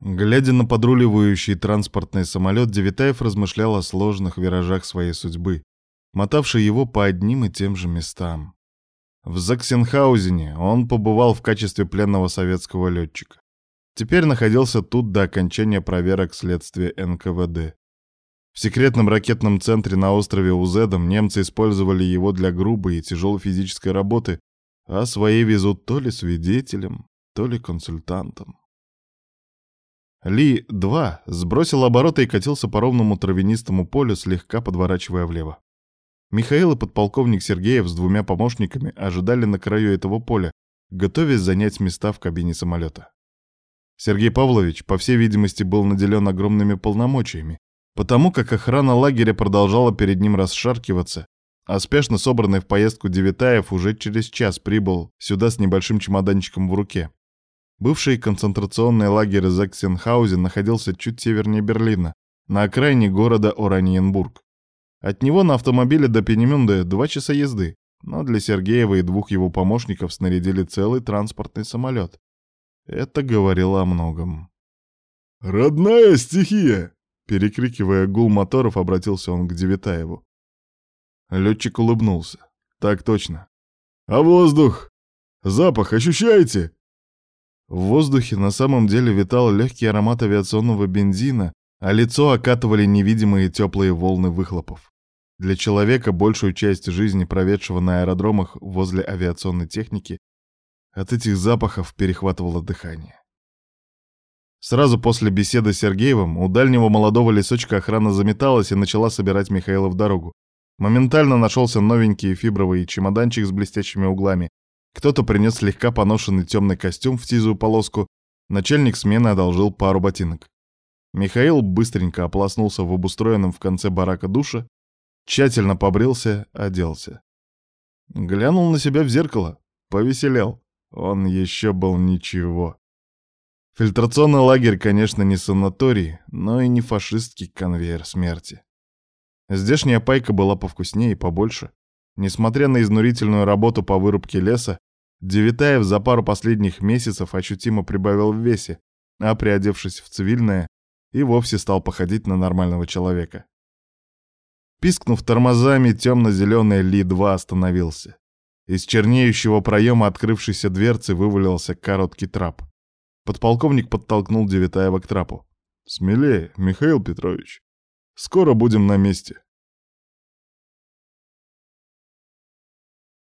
Глядя на подруливающий транспортный самолет, Девитаев размышлял о сложных виражах своей судьбы, мотавшей его по одним и тем же местам. В Заксенхаузене он побывал в качестве пленного советского летчика. Теперь находился тут до окончания проверок следствия НКВД. В секретном ракетном центре на острове Узедом немцы использовали его для грубой и тяжелой физической работы, а свои везут то ли свидетелем, то ли консультантом. Ли-2 сбросил обороты и катился по ровному травянистому полю, слегка подворачивая влево. Михаил и подполковник Сергеев с двумя помощниками ожидали на краю этого поля, готовясь занять места в кабине самолета. Сергей Павлович, по всей видимости, был наделен огромными полномочиями, потому как охрана лагеря продолжала перед ним расшаркиваться, а спешно собранный в поездку Девитаев уже через час прибыл сюда с небольшим чемоданчиком в руке. Бывший концентрационный лагерь Заксенхаузен находился чуть севернее Берлина, на окраине города Ораниенбург. От него на автомобиле до Пенемюнда два часа езды, но для Сергеева и двух его помощников снарядили целый транспортный самолет. Это говорило о многом. «Родная стихия!» Перекрикивая гул моторов, обратился он к Девитаеву. Летчик улыбнулся. «Так точно». «А воздух? Запах ощущаете?» В воздухе на самом деле витал легкий аромат авиационного бензина, а лицо окатывали невидимые теплые волны выхлопов. Для человека, большую часть жизни проведшего на аэродромах возле авиационной техники, от этих запахов перехватывало дыхание. Сразу после беседы с Сергеевым у дальнего молодого лесочка охрана заметалась и начала собирать Михаила в дорогу. Моментально нашелся новенький фибровый чемоданчик с блестящими углами, кто-то принес слегка поношенный темный костюм в тизую полоску, начальник смены одолжил пару ботинок. Михаил быстренько ополоснулся в обустроенном в конце барака душа, тщательно побрился, оделся. Глянул на себя в зеркало, повеселел. Он еще был ничего. Фильтрационный лагерь, конечно, не санаторий, но и не фашистский конвейер смерти. Здешняя пайка была повкуснее и побольше. Несмотря на изнурительную работу по вырубке леса, Девитаев за пару последних месяцев ощутимо прибавил в весе, а приодевшись в цивильное, и вовсе стал походить на нормального человека. Пискнув тормозами, темно-зеленый Ли-2 остановился. Из чернеющего проема открывшейся дверцы вывалился короткий трап. Подполковник подтолкнул Девитаева к трапу. «Смелее, Михаил Петрович. Скоро будем на месте».